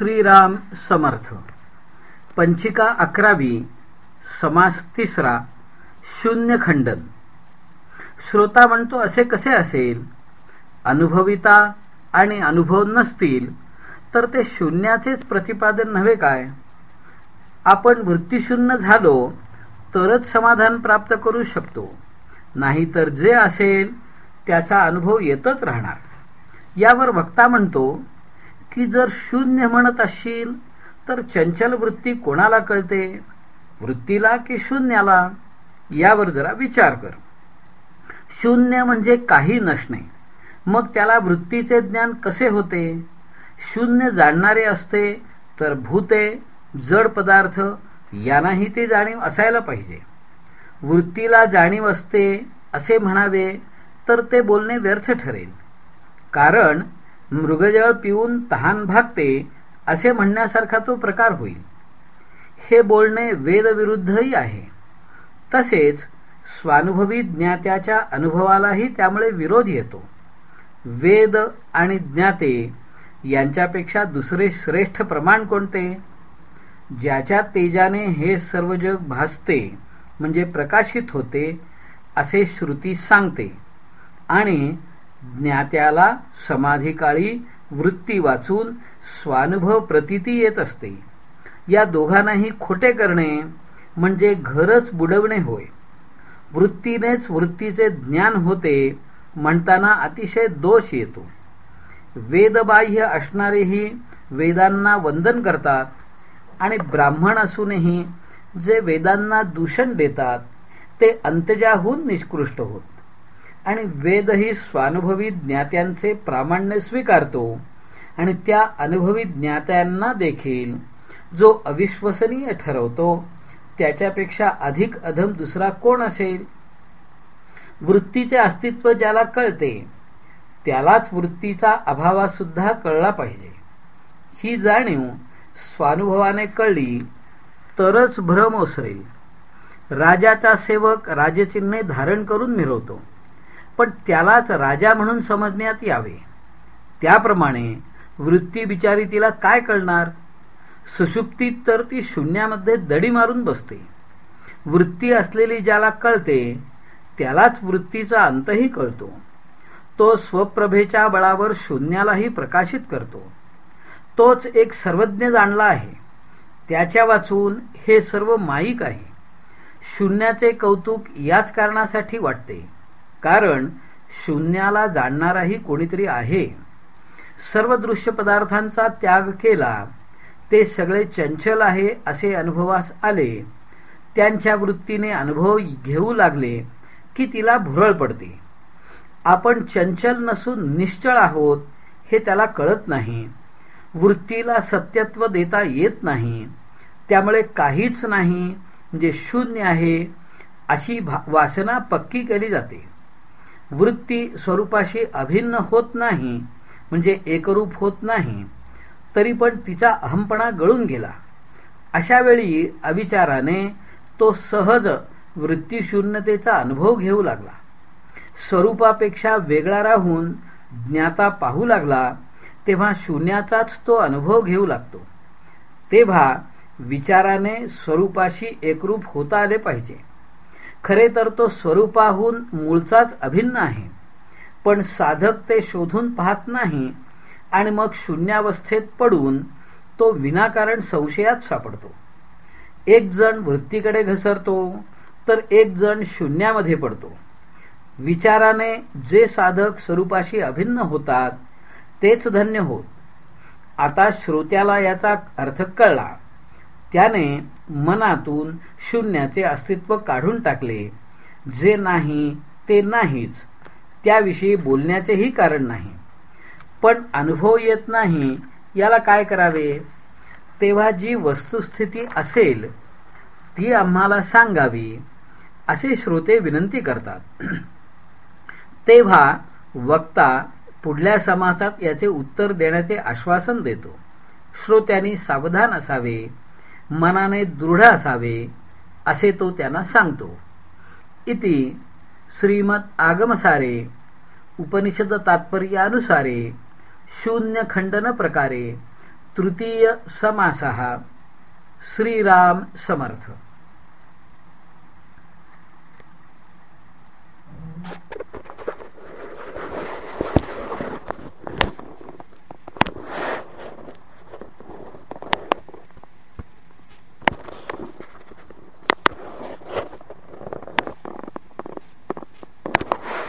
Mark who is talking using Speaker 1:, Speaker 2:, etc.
Speaker 1: श्रीराम समर्थ. पंचिका अकरावी समास तिसरा शून्य खंडन. श्रोता म्हणतो असे कसे असेल? अनुभविता आणि अनुभव नसतील तर ते शून्याचेच प्रतिपादन नव्हे काय? आपण वृत्तीशून्य झालो तरच समाधान प्राप्त करू शकतो. नाहीतर जे असेल त्याचा अनुभव येतच राहणार. यावर वक्ता म्हणतो की जर शून्य म्हणत असशील तर चंचल वृत्ती कोणाला कळते? वृत्तीला की शून्याला? यावर जरा विचार कर. शून्य म्हणजे काही नसणे मग त्याला वृत्तीचे ज्ञान कसे होते? शून्य जाणणारे असते तर भूते जड पदार्थ यांनाही ते जाणीव असायला पाहिजे. वृत्तीला जाणीव असते असे म्हणावे तर ते बोलणे व्यर्थ ठरेल. कारण मृगजळ पिऊन तहान भागते असे म्हणण्यासारखा तो प्रकार होईल. हे बोलणे वेदविरुद्धही आहे. तसेच स्वानुभवी ज्ञात्याच्या अनुभवालाही त्यामुळे विरोध येतो. वेद आणि ज्ञाते यांच्यापेक्षा दुसरे श्रेष्ठ प्रमाण कोणते? ज्याच्या तेजाने हे सर्व जग भासते म्हणजे प्रकाशित होते असे श्रुती सांगते. आणि ज्ञात्याला समाधिकाळी वृत्ती वाचून स्वानुभव प्रतिती येत असते. या दोघांनाही खोटे करणे म्हणजे घरच बुडवणे होय. वृत्तीनेच वृत्तीचे ज्ञान होते म्हणताना अतिशय दोष येतो. वेदबाह्य असणारेही वेदांना वंदन करतात आणि ब्राह्मण असूनही जे वेदांना दूषण देतात ते अंतजाहून निष्कृष्ट होत. आणि वेदही स्वानुभवी ज्ञात्यांचे प्रामाण्य स्वीकारतो आणि त्या अनुभवी ज्ञात्यांना देखील जो अविश्वसनीय ठरवतो त्याच्यापेक्षा अधिक अधम दुसरा कोण असेल? वृत्तीचे अस्तित्व ज्याला कळते त्यालाच वृत्तीचा अभावासुद्धा कळला पाहिजे. ही जाणीव स्वानुभवाने कळली तरच भ्रम ओसरेल. राजाचा सेवक राजचिन्हे धारण करून मिरवतो. पण त्यालाच राजा म्हणून समजण्यात यावे. त्याप्रमाणे वृत्ती बिचारी तिला काय कळणार? सुषुप्तीत तर ती शून्यामध्ये दडी मारून बसते. वृत्ती असलेली ज्याला कळते त्यालाच वृत्तीचा अंतही कळतो. तो स्वप्रभेच्या बळावर शून्यालाही प्रकाशित करतो. तोच एक सर्वज्ञ जाणला आहे. त्याच्या वाचून हे सर्व माईक आहे. शून्याचे कौतुक याच कारणासाठी वाटते. कारण शून्याला जाणणाराही कोणीतरी आहे. सर्व दृश्य पदार्थांचा त्याग केला. ते सगळे चंचल आहे असे अनुभवास आले. त्यांच्या वृत्तीने अनुभव घेऊ लागले की तिला भुरळ पडते. आपण चंचल नसून निश्चळ आहोत हे त्याला कळत नाही. वृत्तीला सत्यत्व देता येत नाही. त्यामुळे काहीच नाही जे शून्य आहे अशी वासना पक्की केली जाते. वृत्ती स्वरूपाशी अभिन्न होत नाही म्हणजे एकरूप होत नाही तरी पण तिचा अहमपणा गळून गेला. अशा वेळी अविचाराने तो सहज वृत्तीशून्यतेचा अनुभव घेऊ लागला. स्वरूपापेक्षा वेगळा राहून ज्ञाता पाहू लागला तेव्हा शून्याचाच तो अनुभव घेऊ लागतो. तेव्हा विचाराने स्वरूपाशी एकरूप होता आले पाहिजे. खरे तर तो स्वरूपाहून मूळचाच अभिन्न आहे. पण साधक ते शोधून पाहत नाही आणि मग शून्यावस्थेत पडून तो विनाकारण संशयात सापडतो. एक जण वृत्तीकडे घसरतो तर एक जण शून्यामध्ये पडतो. विचाराने जे साधक स्वरूपाशी अभिन्न होतात तेच धन्य होत. आता श्रोत्याला याचा अर्थ कळला. त्याने मनातून शून्याचे अस्तित्व काढून टाकले. जे नाही ते नाहीच. त्याविषयी बोलण्याचेही कारण नाही. पण अनुभव येत नाही याला काय करावे? तेव्हा जी वस्तुस्थिती असेल ती आम्हाला सांगावी असे श्रोते विनंती करतात. तेव्हा वक्ता पुढल्या समासात याचे उत्तर देण्याचे आश्वासन देतो. श्रोत्यांनी सावधान असावे. मनाने दृढ असावे असे तो त्यांना सांगतो. इति श्रीमद आगमसारे उपनिषद तात्पर्यानुसारे शून्य खंडन प्रकारे तृतीय समासः. श्रीराम समर्थ.